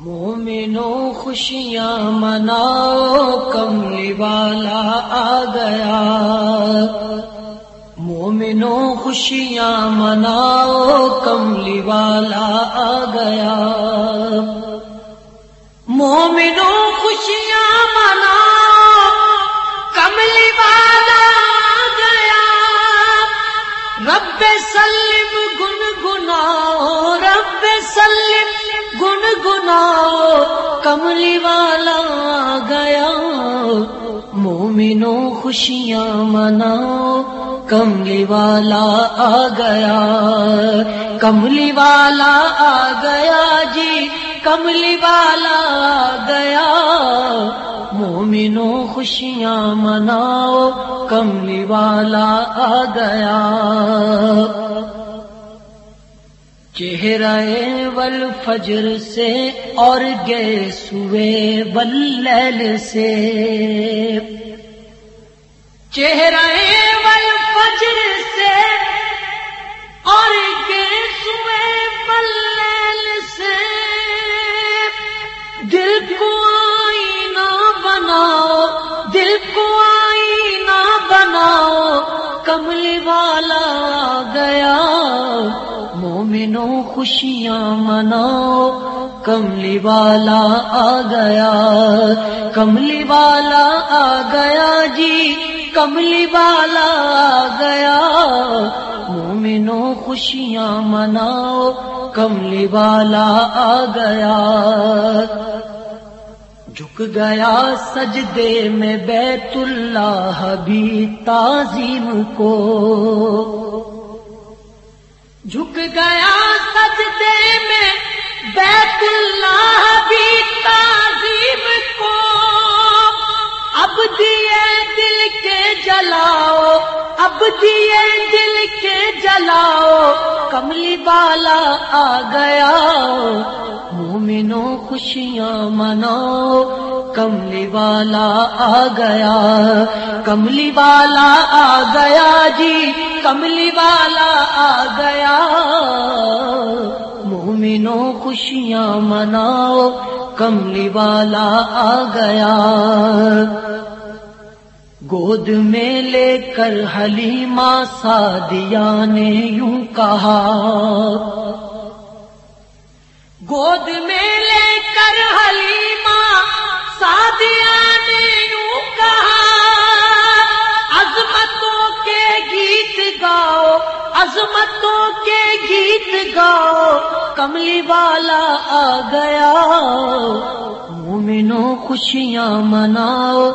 مومنو خوشیاں مناؤ کملی والا آ گیا۔ مومنو خوشیاں مناؤ کملی والا آ گیا۔ مومنو خوشیاں مناؤ کملی والا آ گیا۔ رب سلم گن گناؤ رب سلم گن گناؤ کملی والا گیا۔ مومنو خوشیاں مناؤ، کملی والا آ گیا۔ کملی والا آ گیا جی کملی والا آ گیا۔ مومنو خوشیاں مناؤ، کملی والا آ گیا۔ چہرہ ول فجر سے اور گے سوے بل سے۔ چہرہ ول فجر سے اور گے سوے بل سے۔ دل کو آئینہ بناؤ، دل کو آئینہ بناؤ، کملی والا گیا۔ مومنو خوشیاں مناؤ، کملی والا آ گیا۔ کملی والا آ گیا جی کملی والا آ گیا۔ مومنو خوشیاں مناؤ، کملی والا آ گیا۔ جھک گیا سجدے میں بیت اللہ بھی تعظیم کو۔ جھک گیا سجدے میں، بیت اللہ بھی تعظیم کو۔ اب دیے دل کے جلاؤ، اب دیے دل کے جلاؤ، کملی والا آ گیا۔ مومنو خوشیاں مناؤ، کملی والا آ گیا۔ کملی والا آ گیا۔ جی کملی والا آ گیا۔ مومنو خوشیاں مناؤ، کملی والا آ گیا۔ گود میں لے کر حلیمہ سادیا نے یوں کہا، گود میں عظمتوں کے گیت گاؤ، کملی والا آ گیا۔ مومنو خوشیاں مناؤ،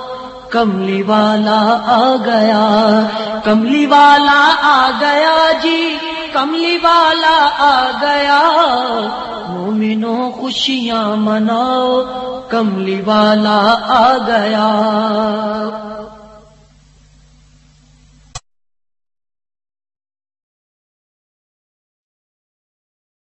کملی والا آ گیا۔ کملی والا آ گیا جی کملی والا آ گیا۔ مومنو خوشیاں مناؤ، کملی والا آ گیا۔